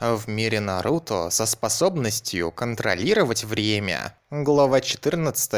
В мире Наруто со способностью контролировать время. Глава 14.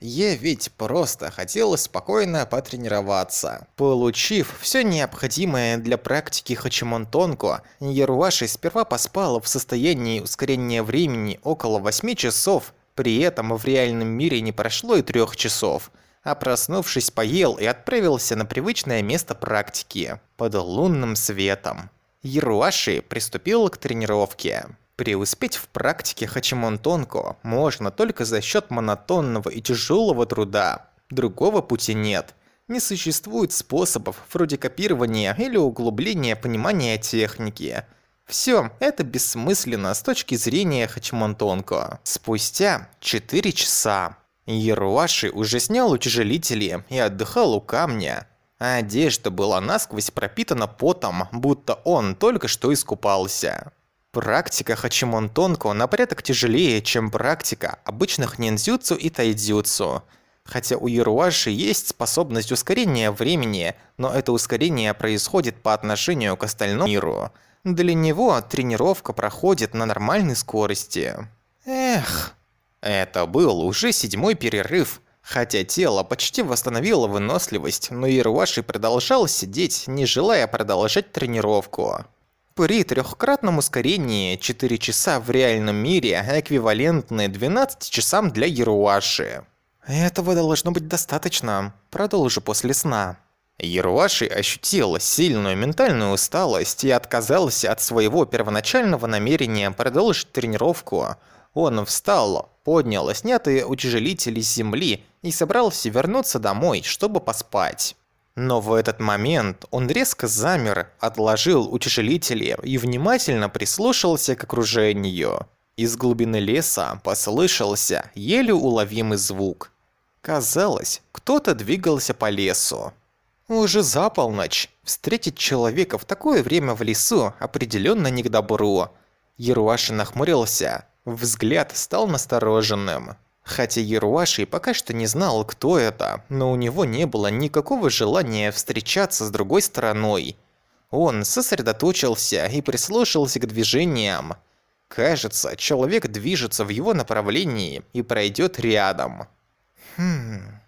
Я ведь просто хотел спокойно потренироваться. Получив все необходимое для практики Хачимонтонко, Яруаши сперва поспал в состоянии ускорения времени около 8 часов, при этом в реальном мире не прошло и 3 часов а проснувшись поел и отправился на привычное место практики под лунным светом. Яруаши приступил к тренировке. Преуспеть в практике Хачимонтонко можно только за счет монотонного и тяжелого труда. Другого пути нет. Не существует способов вроде копирования или углубления понимания техники. Все это бессмысленно с точки зрения Хачимонтонко. Спустя 4 часа Яруаши уже снял утяжелители и отдыхал у камня, а одежда была насквозь пропитана потом, будто он только что искупался. Практика Хачимон Тонко на порядок тяжелее, чем практика обычных ниндзюцу и тайдзюцу. Хотя у Яруаши есть способность ускорения времени, но это ускорение происходит по отношению к остальному миру. Для него тренировка проходит на нормальной скорости. Эх, это был уже седьмой перерыв – Хотя тело почти восстановило выносливость, но Ирваши продолжал сидеть, не желая продолжать тренировку. При трехкратном ускорении 4 часа в реальном мире эквивалентны 12 часам для Яруаши. Этого должно быть достаточно. Продолжу после сна. Яруаши ощутил сильную ментальную усталость и отказался от своего первоначального намерения продолжить тренировку. Он встал, поднял снятые утяжелители с земли и собрался вернуться домой, чтобы поспать. Но в этот момент он резко замер, отложил утяжелители и внимательно прислушался к окружению. Из глубины леса послышался еле уловимый звук. Казалось, кто-то двигался по лесу. Уже за полночь. Встретить человека в такое время в лесу определенно не к добру. Еруаши нахмурился. Взгляд стал настороженным. Хотя Еруаши пока что не знал, кто это, но у него не было никакого желания встречаться с другой стороной. Он сосредоточился и прислушался к движениям. Кажется, человек движется в его направлении и пройдет рядом. Хм...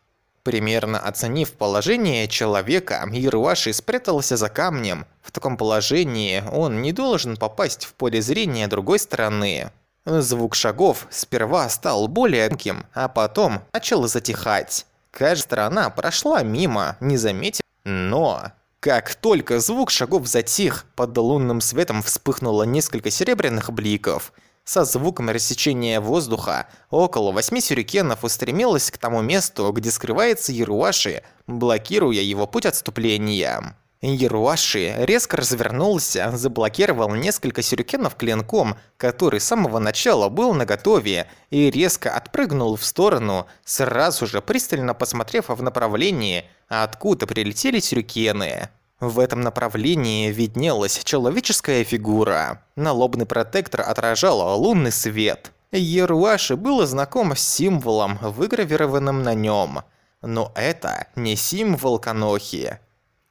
Примерно оценив положение человека, Ируаши спрятался за камнем. В таком положении он не должен попасть в поле зрения другой стороны. Звук шагов сперва стал более громким, а потом начал затихать. Кажется, она прошла мимо, не заметив. Но... Как только звук шагов затих, под лунным светом вспыхнуло несколько серебряных бликов. Со звуком рассечения воздуха около восьми сюрикенов устремилось к тому месту, где скрывается Яруаши, блокируя его путь отступления. Еруаши резко развернулся, заблокировал несколько сюрикенов клинком, который с самого начала был наготове, и резко отпрыгнул в сторону, сразу же пристально посмотрев в направлении, откуда прилетели сюрикены. В этом направлении виднелась человеческая фигура. Налобный протектор отражал лунный свет. Еруаши был знаком с символом, выгравированным на нем. Но это не символ Канохи.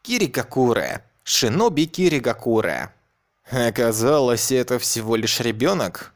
Киригакуре. Шиноби Киригакуре. Оказалось, это всего лишь ребенок.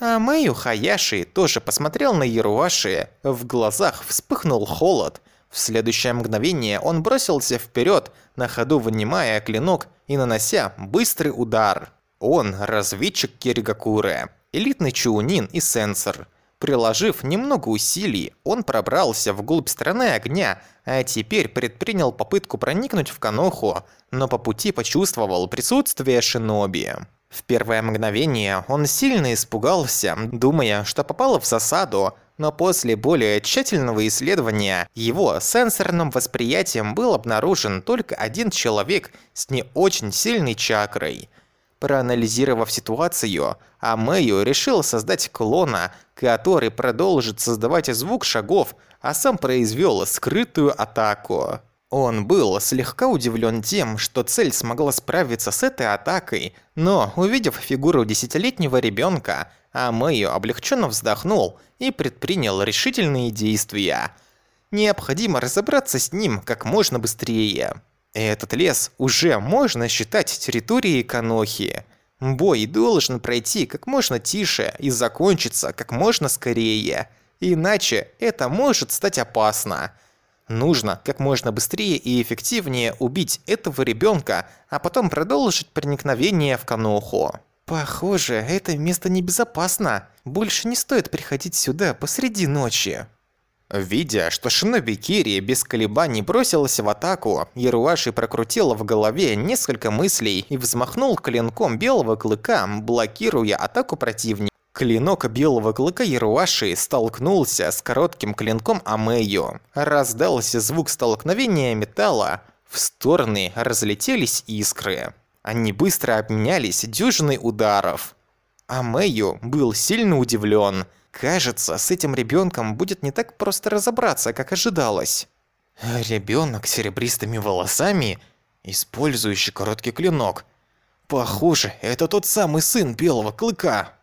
А Мэю Хаяши тоже посмотрел на Яруаши. В глазах вспыхнул холод. В следующее мгновение он бросился вперед, на ходу вынимая клинок и нанося быстрый удар. Он разведчик Киригакуре, элитный чаунин и сенсор. Приложив немного усилий, он пробрался вглубь страны огня, а теперь предпринял попытку проникнуть в Каноху, но по пути почувствовал присутствие шиноби. В первое мгновение он сильно испугался, думая, что попал в засаду, но после более тщательного исследования его сенсорным восприятием был обнаружен только один человек с не очень сильной чакрой – Проанализировав ситуацию, Амэю решил создать клона, который продолжит создавать звук шагов, а сам произвел скрытую атаку. Он был слегка удивлен тем, что цель смогла справиться с этой атакой, но, увидев фигуру десятилетнего ребенка, Амэю облегченно вздохнул и предпринял решительные действия. Необходимо разобраться с ним как можно быстрее. Этот лес уже можно считать территорией Канохи. Бой должен пройти как можно тише и закончиться как можно скорее. Иначе это может стать опасно. Нужно как можно быстрее и эффективнее убить этого ребенка, а потом продолжить проникновение в Каноху. Похоже, это место небезопасно. Больше не стоит приходить сюда посреди ночи. Видя, что Шиноби Кири без колебаний бросилась в атаку, Яруаши прокрутил в голове несколько мыслей и взмахнул клинком белого клыка, блокируя атаку противника. Клинок белого клыка Яруаши столкнулся с коротким клинком Амею. Раздался звук столкновения металла. В стороны разлетелись искры. Они быстро обменялись дюжиной ударов. Амею был сильно удивлен – Кажется, с этим ребенком будет не так просто разобраться, как ожидалось. Ребенок с серебристыми волосами, использующий короткий клинок. Похоже, это тот самый сын Белого Клыка.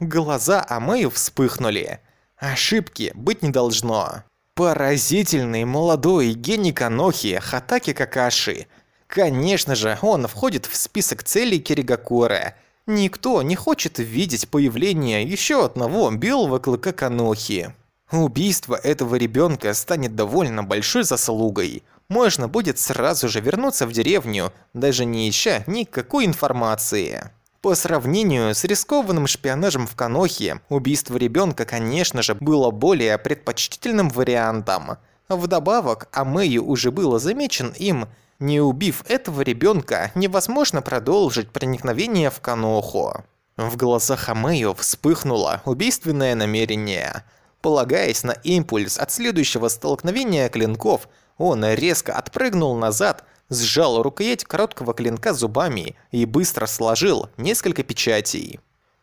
Глаза Амею вспыхнули. Ошибки быть не должно. Поразительный молодой гений Канохи Хатаки Какаши. Конечно же, он входит в список целей Киригакура – Никто не хочет видеть появление еще одного белого клыка Канохи. Убийство этого ребенка станет довольно большой заслугой. Можно будет сразу же вернуться в деревню, даже не ища никакой информации. По сравнению с рискованным шпионажем в Канохе, убийство ребенка, конечно же, было более предпочтительным вариантом. Вдобавок, Амею уже было замечен им не убив этого ребенка, невозможно продолжить проникновение в Каноху. В глазах Амею вспыхнуло убийственное намерение. Полагаясь на импульс от следующего столкновения клинков, он резко отпрыгнул назад, сжал рукоять короткого клинка зубами и быстро сложил несколько печатей.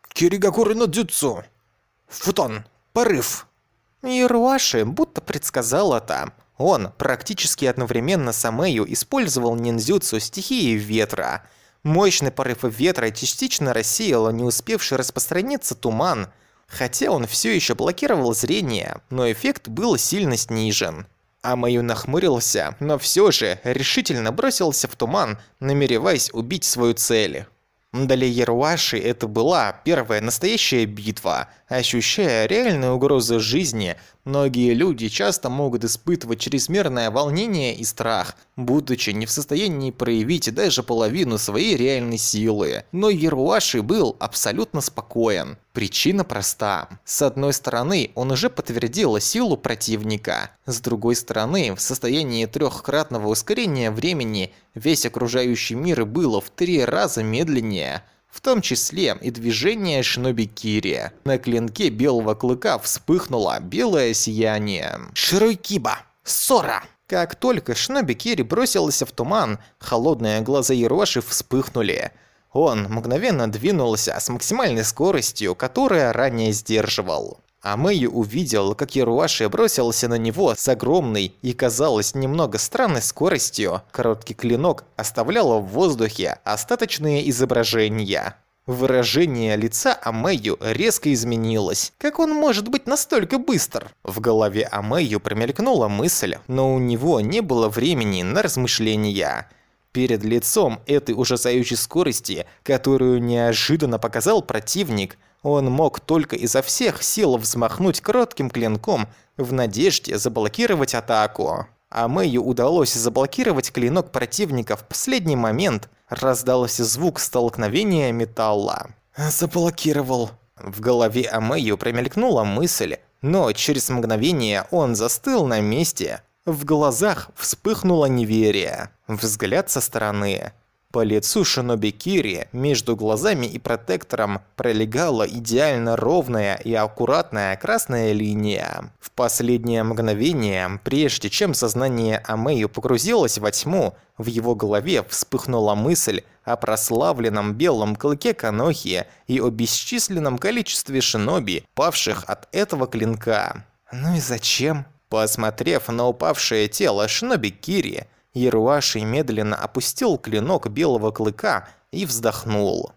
«Киригакуры no дзюцу! Футон! Порыв!» Ируаши будто предсказал это. Он практически одновременно с Амею использовал ниндзюцу стихии ветра. Мощный порыв ветра частично рассеял не успевший распространиться туман, хотя он все еще блокировал зрение, но эффект был сильно снижен. Амаю нахмурился, но все же решительно бросился в туман, намереваясь убить свою цель. Для Еруаши это была первая настоящая битва. Ощущая реальную угрозу жизни, многие люди часто могут испытывать чрезмерное волнение и страх, будучи не в состоянии проявить даже половину своей реальной силы. Но Еруаши был абсолютно спокоен. Причина проста. С одной стороны, он уже подтвердил силу противника. С другой стороны, в состоянии трехкратного ускорения времени весь окружающий мир был в три раза медленнее. В том числе и движение Шиноби Кири. На клинке белого клыка вспыхнуло белое сияние. Широкиба! Сора! Как только Шиноби Кири бросился в туман, холодные глаза Ероши вспыхнули – он мгновенно двинулся с максимальной скоростью, которая ранее сдерживал. А Мэй увидел, как Яруаши бросился на него с огромной и, казалось, немного странной скоростью. Короткий клинок оставлял в воздухе остаточные изображения. Выражение лица Амэю резко изменилось. Как он может быть настолько быстр? В голове Амэю промелькнула мысль, но у него не было времени на размышления. Перед лицом этой ужасающей скорости, которую неожиданно показал противник, он мог только изо всех сил взмахнуть коротким клинком в надежде заблокировать атаку. А Мэю удалось заблокировать клинок противника в последний момент, раздался звук столкновения металла. «Заблокировал». В голове Амэю промелькнула мысль, но через мгновение он застыл на месте, в глазах вспыхнуло неверие. Взгляд со стороны. По лицу Шиноби Кири между глазами и протектором пролегала идеально ровная и аккуратная красная линия. В последнее мгновение, прежде чем сознание Амею погрузилось во тьму, в его голове вспыхнула мысль о прославленном белом клыке Канохи и о бесчисленном количестве шиноби, павших от этого клинка. «Ну и зачем?» Посмотрев на упавшее тело Шиноби Кири, Яруаши медленно опустил клинок белого клыка и вздохнул.